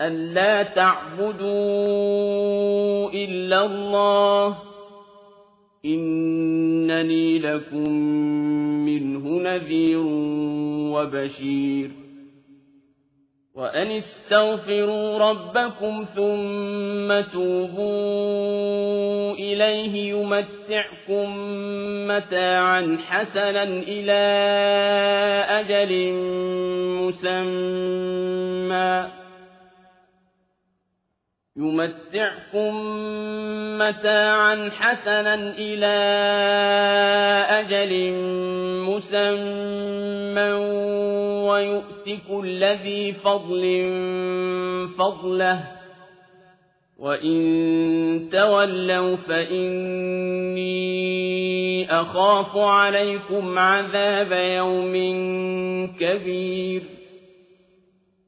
ألا تعبدوا إلا الله إنني لكم منه نذير وبشير. وأن استغفروا ربكم ثم توبوا إليه يمتعكم متاعا حسنا إلى أجل مسمى. يمتعكم متاعا حسنا إلى أجل مسمى ويؤتك الذي فضل فضله وإن تولوا فإني أخاف عليكم عذاب يوم كبير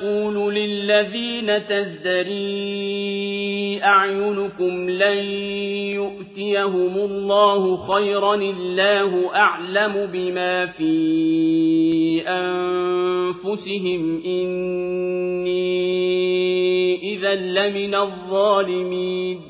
أقول للذين تزدري أعينكم لن يؤتيهم الله خيرا الله أعلم بما في أنفسهم إني إذا لمن الظالمين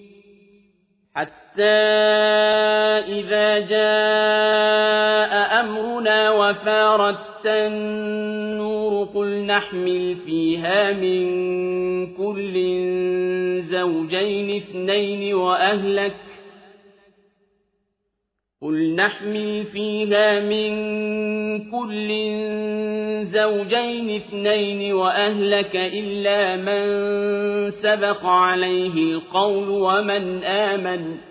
حتى إذا جاء أمرنا وفارت النور قل نحمل فيها من كل الزوجين اثنين وأهلك قل نحمل فيها من كل زوجين اثنين وأهلك إلا من سبق عليه القول ومن آمن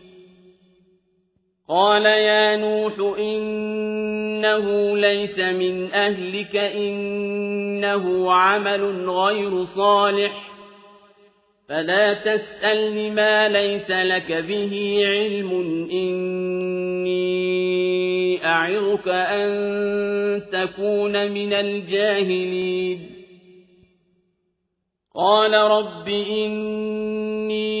قال يا نوح إنه ليس من أهلك إنه عمل غير صالح. فلا تسألني ما ليس لك به علم. إني أعظك أن تكون من الجاهلين. قال رب إني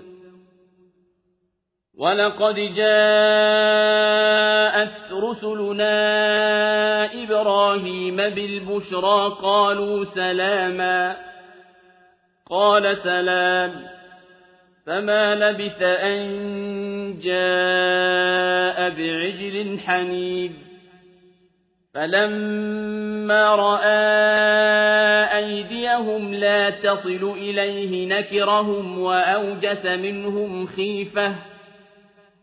ولقد جاءت رسلنا إبراهيم بالبشرى قالوا سلاما قال سلام فما لبث أن جاء بعجل حنيب فلما رأى أيديهم لا تصل إليه نكرهم وأوجس منهم خيفة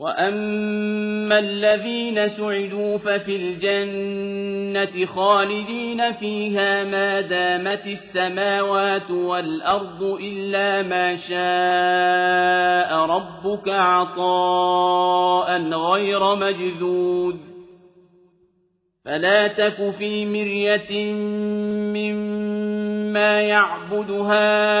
وأما الذين سعدوا ففي الجنة خالدين فيها ما دامت السماوات والأرض إلا ما شاء ربك عطاء غير مجذود فلا تك في مرية مما يعبد هؤلاء